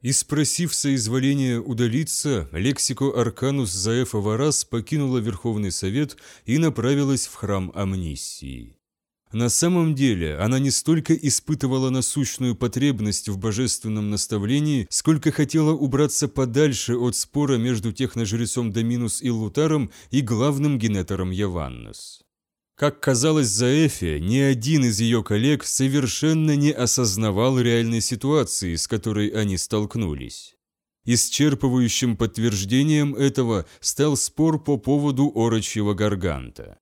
И спросив соизволения удалиться, лексико Арканус Заэфа Варас покинула Верховный Совет и направилась в храм Амнисии. На самом деле она не столько испытывала насущную потребность в божественном наставлении, сколько хотела убраться подальше от спора между техножрецом Доминус и Лутаром и главным генетором Яваннес. Как казалось Заэфе, ни один из ее коллег совершенно не осознавал реальной ситуации, с которой они столкнулись. Исчерпывающим подтверждением этого стал спор по поводу орочьего гарганта.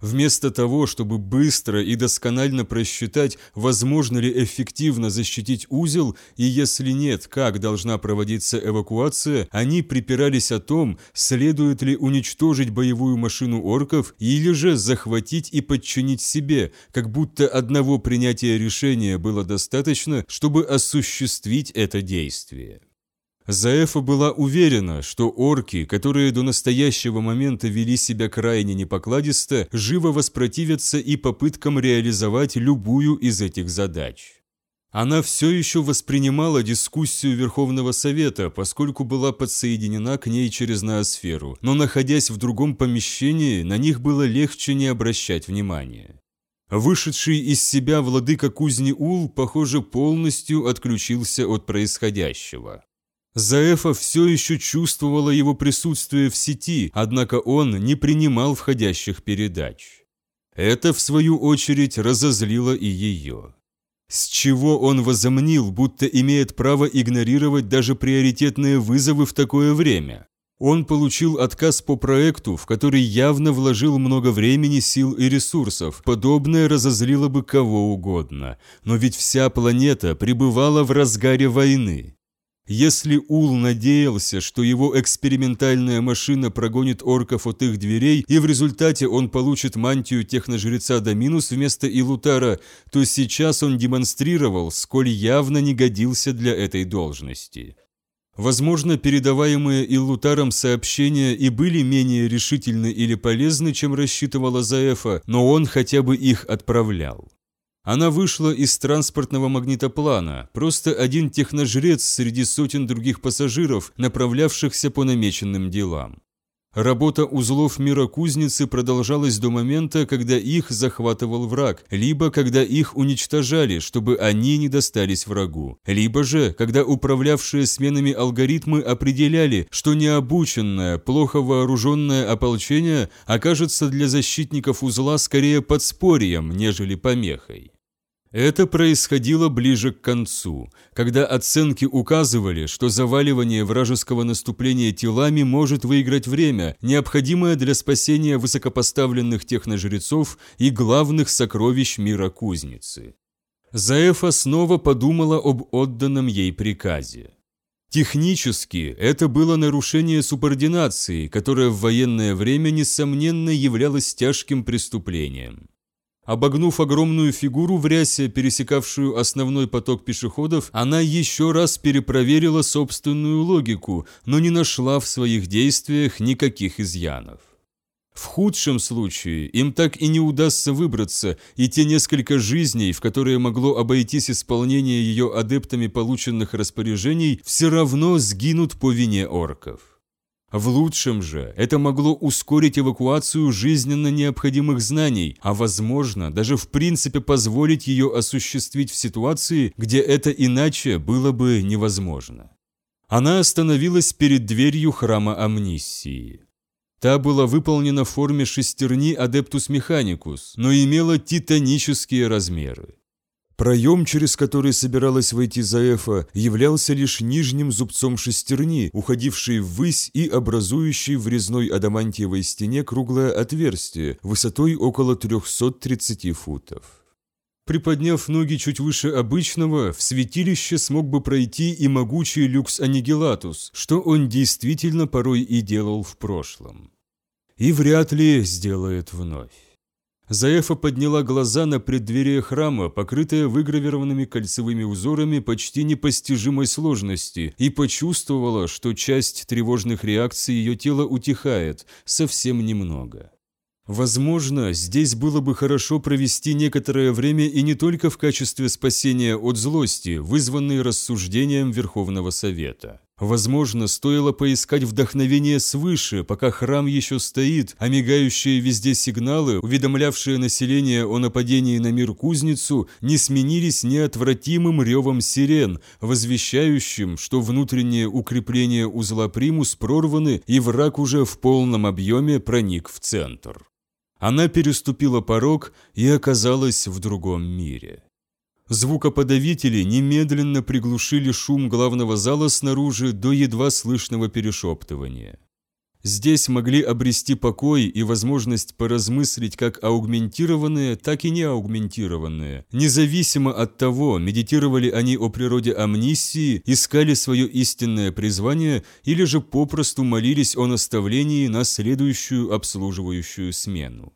Вместо того, чтобы быстро и досконально просчитать, возможно ли эффективно защитить узел, и если нет, как должна проводиться эвакуация, они припирались о том, следует ли уничтожить боевую машину орков или же захватить и подчинить себе, как будто одного принятия решения было достаточно, чтобы осуществить это действие. Заэфа была уверена, что орки, которые до настоящего момента вели себя крайне непокладисто, живо воспротивятся и попыткам реализовать любую из этих задач. Она все еще воспринимала дискуссию Верховного Совета, поскольку была подсоединена к ней через ноосферу, но находясь в другом помещении, на них было легче не обращать внимания. Вышедший из себя владыка кузни Ул, похоже, полностью отключился от происходящего. Заэфа все еще чувствовала его присутствие в сети, однако он не принимал входящих передач. Это, в свою очередь, разозлило и ее. С чего он возомнил, будто имеет право игнорировать даже приоритетные вызовы в такое время? Он получил отказ по проекту, в который явно вложил много времени, сил и ресурсов. Подобное разозлило бы кого угодно. Но ведь вся планета пребывала в разгаре войны. Если Ул надеялся, что его экспериментальная машина прогонит орков от их дверей, и в результате он получит мантию техножреца Доминус вместо Илутара, то сейчас он демонстрировал, сколь явно не годился для этой должности. Возможно, передаваемые Иллутаром сообщения и были менее решительны или полезны, чем рассчитывала Заэфа, но он хотя бы их отправлял. Она вышла из транспортного магнитоплана, просто один техножрец среди сотен других пассажиров, направлявшихся по намеченным делам. Работа узлов мира кузницы продолжалась до момента, когда их захватывал враг, либо когда их уничтожали, чтобы они не достались врагу, либо же, когда управлявшие сменами алгоритмы определяли, что необученное, плохо вооруженное ополчение окажется для защитников узла скорее подспорьем, нежели помехой. Это происходило ближе к концу, когда оценки указывали, что заваливание вражеского наступления телами может выиграть время, необходимое для спасения высокопоставленных техножрецов и главных сокровищ мира кузницы. Заэфа снова подумала об отданном ей приказе. Технически это было нарушение субординации, которое в военное время, несомненно, являлось тяжким преступлением. Обогнув огромную фигуру в рясе, пересекавшую основной поток пешеходов, она еще раз перепроверила собственную логику, но не нашла в своих действиях никаких изъянов. В худшем случае им так и не удастся выбраться, и те несколько жизней, в которые могло обойтись исполнение ее адептами полученных распоряжений, все равно сгинут по вине орков. В лучшем же это могло ускорить эвакуацию жизненно необходимых знаний, а возможно даже в принципе позволить ее осуществить в ситуации, где это иначе было бы невозможно. Она остановилась перед дверью храма Амнисии. Та была выполнена в форме шестерни Адептус Механикус, но имела титанические размеры. Проем, через который собиралась войти Заэфа, являлся лишь нижним зубцом шестерни, уходившей ввысь и образующей в резной адамантиевой стене круглое отверстие высотой около 330 футов. Приподняв ноги чуть выше обычного, в святилище смог бы пройти и могучий люкс Аннигилатус, что он действительно порой и делал в прошлом. И вряд ли сделает вновь. Заэфа подняла глаза на преддверие храма, покрытое выгравированными кольцевыми узорами почти непостижимой сложности, и почувствовала, что часть тревожных реакций ее тела утихает, совсем немного. Возможно, здесь было бы хорошо провести некоторое время и не только в качестве спасения от злости, вызванной рассуждением Верховного Совета. Возможно, стоило поискать вдохновение свыше, пока храм еще стоит, а мигающие везде сигналы, уведомлявшие население о нападении на мир кузницу, не сменились неотвратимым ревом сирен, возвещающим, что внутренние укрепления узла примус прорваны и враг уже в полном объеме проник в центр. Она переступила порог и оказалась в другом мире. Звукоподавители немедленно приглушили шум главного зала снаружи до едва слышного перешептывания. Здесь могли обрести покой и возможность поразмыслить как аугментированные, так и неаугментированные. Независимо от того, медитировали они о природе амнисии, искали свое истинное призвание или же попросту молились о наставлении на следующую обслуживающую смену.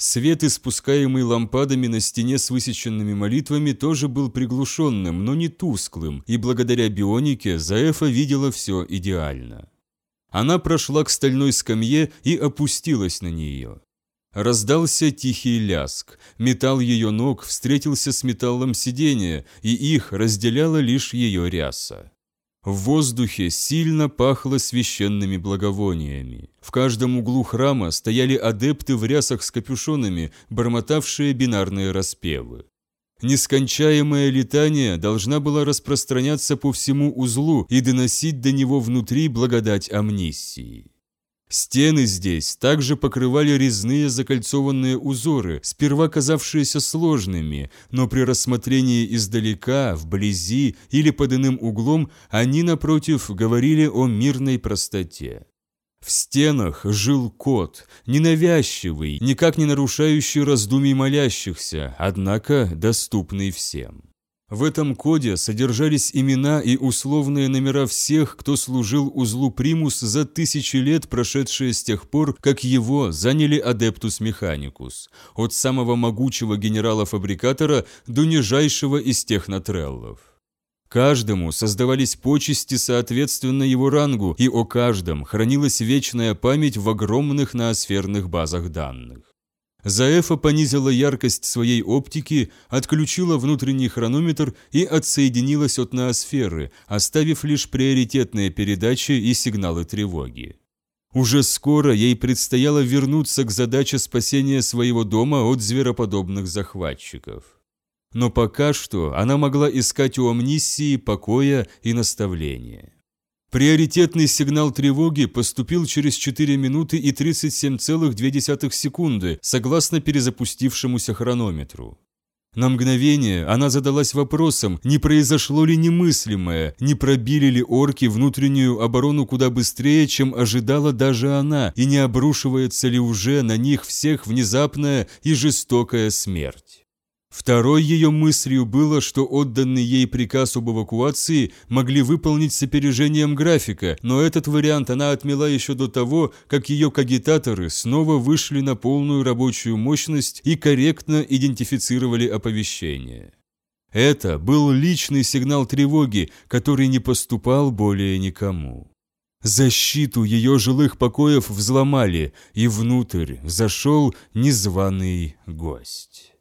Свет, испускаемый лампадами на стене с высеченными молитвами, тоже был приглушенным, но не тусклым, и благодаря бионике Заэфа видела все идеально. Она прошла к стальной скамье и опустилась на нее. Раздался тихий ляск, металл ее ног встретился с металлом сидения, и их разделяла лишь ее ряса. В воздухе сильно пахло священными благовониями. В каждом углу храма стояли адепты в рясах с капюшонами, бормотавшие бинарные распевы. Нескончаемое летание должна была распространяться по всему узлу и доносить до него внутри благодать амнисии. Стены здесь также покрывали резные закольцованные узоры, сперва казавшиеся сложными, но при рассмотрении издалека, вблизи или под иным углом они, напротив, говорили о мирной простоте. В стенах жил кот, ненавязчивый, никак не нарушающий раздумий молящихся, однако доступный всем. В этом коде содержались имена и условные номера всех, кто служил узлу Примус за тысячи лет, прошедшие с тех пор, как его заняли Адептус Механикус, от самого могучего генерала-фабрикатора до нижайшего из технотреллов. Каждому создавались почести соответственно его рангу, и о каждом хранилась вечная память в огромных ноосферных базах данных. Заэфа понизила яркость своей оптики, отключила внутренний хронометр и отсоединилась от ноосферы, оставив лишь приоритетные передачи и сигналы тревоги. Уже скоро ей предстояло вернуться к задаче спасения своего дома от звероподобных захватчиков. Но пока что она могла искать у амнисии покоя и наставления. Приоритетный сигнал тревоги поступил через 4 минуты и 37,2 секунды, согласно перезапустившемуся хронометру. На мгновение она задалась вопросом, не произошло ли немыслимое, не пробили ли орки внутреннюю оборону куда быстрее, чем ожидала даже она, и не обрушивается ли уже на них всех внезапная и жестокая смерть. Второй ее мыслью было, что отданный ей приказ об эвакуации могли выполнить с опережением графика, но этот вариант она отмела еще до того, как ее кагитаторы снова вышли на полную рабочую мощность и корректно идентифицировали оповещение. Это был личный сигнал тревоги, который не поступал более никому. Защиту ее жилых покоев взломали, и внутрь зашел незваный гость.